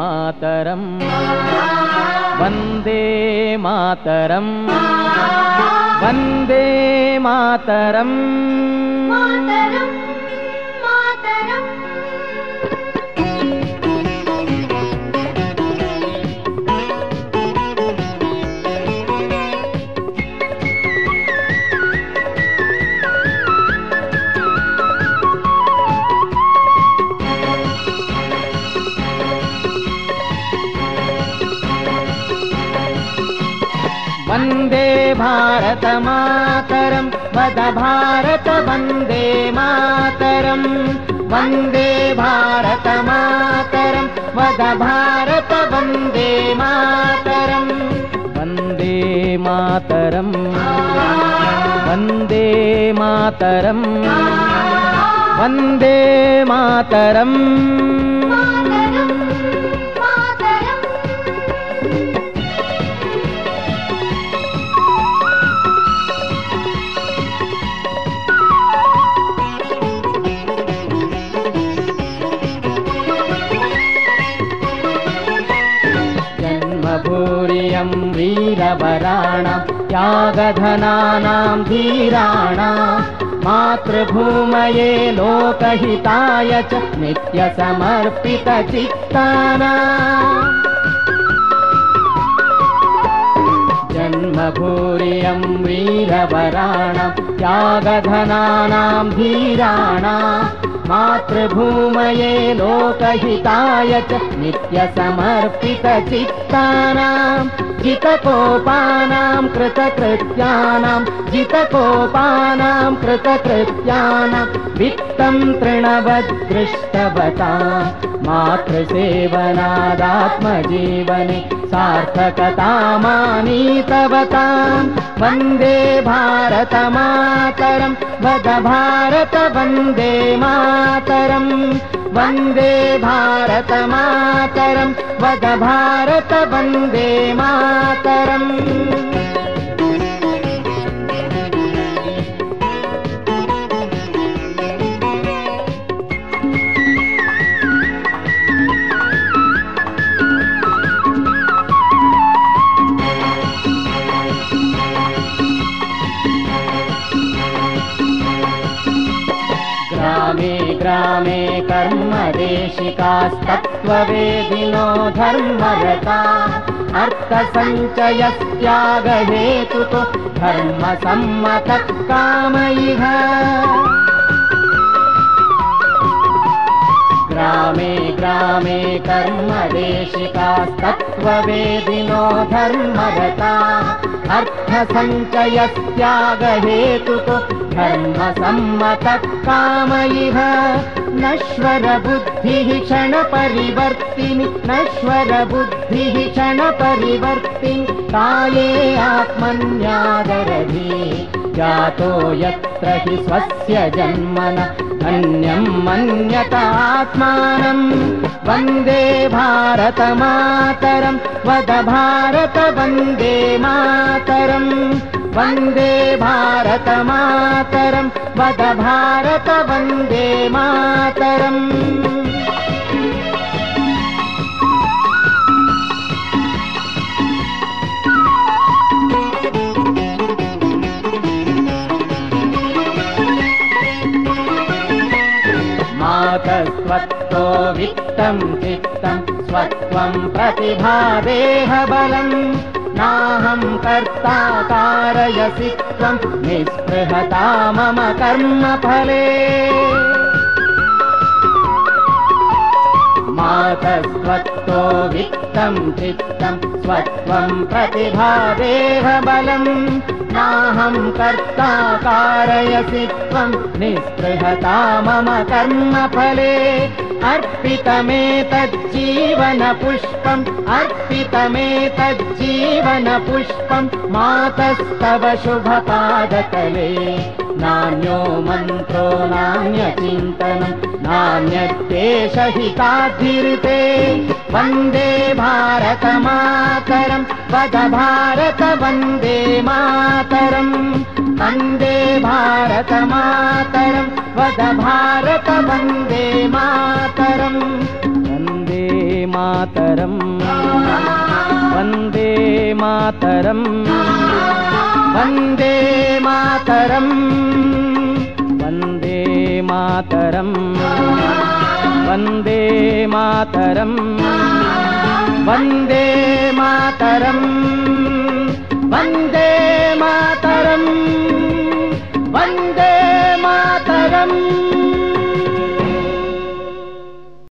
मातरम् वन्दे मातरम् वन्दे मातरम् मातरम् वन्दे भारतमातरं वद भारत वन्दे मातरम्। वन्दे भारतमातरं वद भारत वन्दे मातरम्। वन्दे मातरम्। वन्दे मातरम्। वन्दे मातरम् मातरम् मातरम् वीरवराणां त्यागधनानां धीराणां मातृभूमये लोकहिताय च नित्यसमर्पितचित्तानाम् जन्मभूरियं वीरवराणां त्यागधनानां धीराणां मातृभूमये लोकहिताय च नित्यसमर्पितचित्तानां जितकोपानां कृतकृत्यानां जितकोपानां कृतकृत्यानां वित्तं तृणवद्दृष्टवता मातृसेवनादात्मजीवने सार्थकतामानीतवतां वन्दे भारतमातरं वद भारत वन्दे मातरम् वन्दे भारतमातरं वद भारत वन्दे मातरम् ग्रामे ग्रामे कर्मदेशिकास्तत्त्ववेदिनो धर्मरता अर्थसञ्चयस्त्यागहेतुतो धर्मसम्मतः कामयिह ग्रामे ग्रामे कर्मदेशिकास्तत्त्ववेदिनो धर्मरता अर्थसञ्चयस्त्यागहेतुतो धर्मसम्मतः कामयिह नश्वरबुद्धिः क्षणपरिवर्तिनि नश्वरबुद्धिः क्षणपरिवर्तिनि काये आत्मन्यादरधि। जातो यत्र हि स्वस्य जन्मन मन्यत आत्मानम् वन्दे भारतमातरं वद भारत वन्दे मातरम् वन्दे भारतमातरं वद भारत वन्दे मातरम् मातस्त्वत्तो वित्तं चित्तं स्वत्वं प्रतिभादेहबलम् नाहं कर्ता कारयसि त्वं निःस्पृहता मम कर्मफले मातस्त्वत्तो वित्तं चित्तं स्वत्वं प्रतिभादेह बलम्। नाहं कर्ता कारयसि त्वं निःस्पृहता मम कर्मफले। अर्पितमेतज्जीवनपुष्पम् अर्पितमेतज्जीवनपुष्पं मातस्तव शुभपादतले नान्यो मन्त्रो नान्यचिन्तनं नान्यद्देशहिताधिरिते वन्दे भारतमातरं वद भारत वन्दे मातरम्। वन्दे भारतमातरं वद भारत वन्दे मातरम्। वन्दे मातरम् वन्दे मातरम् वंदे मातरम्। वंदे मातरम्। वंदे मातरम्। वंदे मातरम्। वंदे